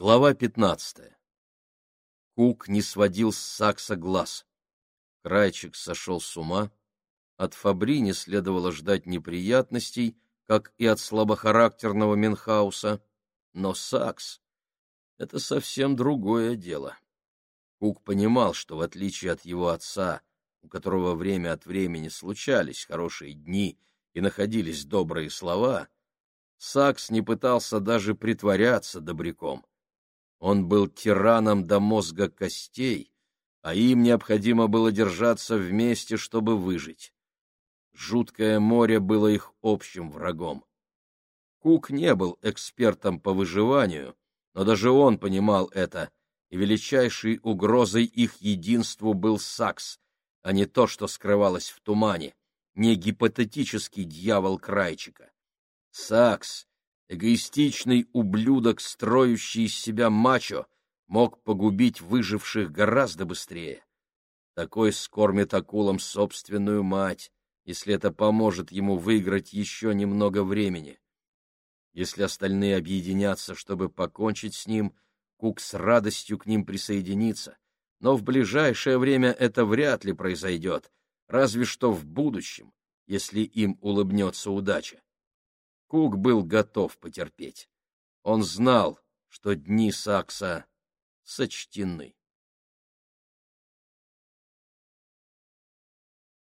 Глава пятнадцатая. Кук не сводил с Сакса глаз. Крайчик сошел с ума. От Фабрини следовало ждать неприятностей, как и от слабохарактерного Менхауса. Но Сакс — это совсем другое дело. Кук понимал, что в отличие от его отца, у которого время от времени случались хорошие дни и находились добрые слова, Сакс не пытался даже притворяться добряком. Он был тираном до мозга костей, а им необходимо было держаться вместе, чтобы выжить. Жуткое море было их общим врагом. Кук не был экспертом по выживанию, но даже он понимал это, и величайшей угрозой их единству был Сакс, а не то, что скрывалось в тумане, не гипотетический дьявол Крайчика. Сакс эгоистичный ублюдок, строящий из себя мачо, мог погубить выживших гораздо быстрее. Такой скормит акулам собственную мать, если это поможет ему выиграть еще немного времени. Если остальные объединятся, чтобы покончить с ним, Кук с радостью к ним присоединится, но в ближайшее время это вряд ли произойдет, разве что в будущем, если им улыбнется удача. Кук был готов потерпеть. Он знал, что дни Сакса сочтены.